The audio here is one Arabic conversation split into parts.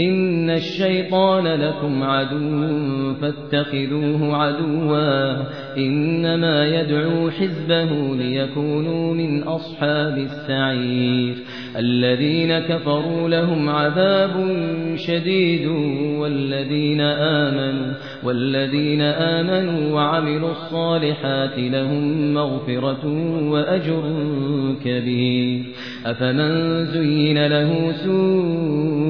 إن الشيطان لكم عدو فاتخذوه عدوا إنما يدعو حزبه ليكونوا من أصحاب السعير الذين كفروا لهم عذاب شديد والذين آمنوا والذين آمنوا وعملوا الصالحات لهم مغفرة وأجر كبير أفمن زين له سوء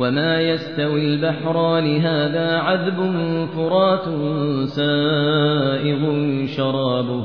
وما يستوي البحران هذا عذب فرات سائغ شرابه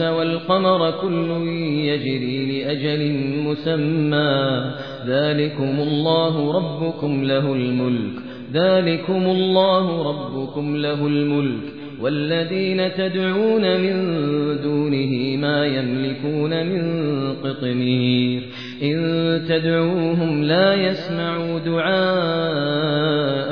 والقمر كل يجري لأجل مسمى. ذلكم الله ربكم له الملك. ذلكم الله ربكم له الملك. والذين تدعون من دونه ما يملكون من قطمير. إن تدعوهم لا يسمعوا دعاءكم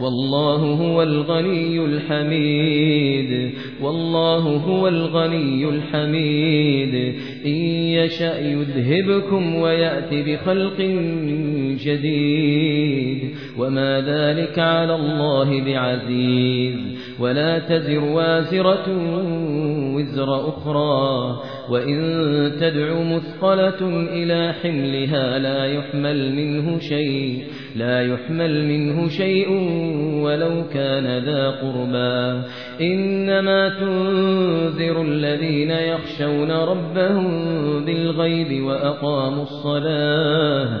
والله هو الغني الحميد والله هو الغني الحميد. إن يشأ يذهبكم ويأتي بخلق جديد. وما ذلك على الله بعزيز. ولا تزر وازرة وزر أخرى وإن تدع مثقلة إلى حملها لا يحمل منه شيء لا يحمل منه شيء ولو كان ذا قربا إنما تنذر الذين يخشون ربهم بالغيب وأقاموا الصلاة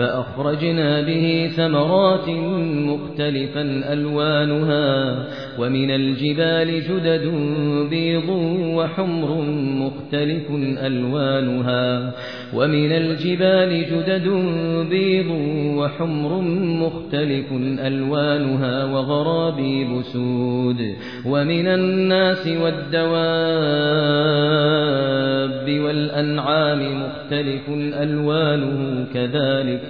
فأخرجنا به ثمرات مختلفا ألوانها ومن الجبال جدد بيض وحمر مختلف ألوانها ومن الجبال جدد بيض وحمر مختلف ألوانها وغرابيب سود ومن الناس والدواب والأنعام مختلف ألوانه كذلك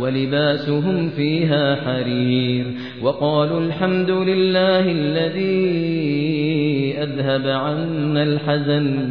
ولباسهم فيها حرير وقالوا الحمد لله الذي أذهب عنا الحزن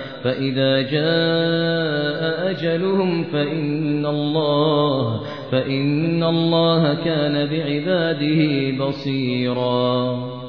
فإذا جاء أجلهم فإن الله فإن الله كان بعباده بصيرا.